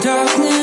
darkness.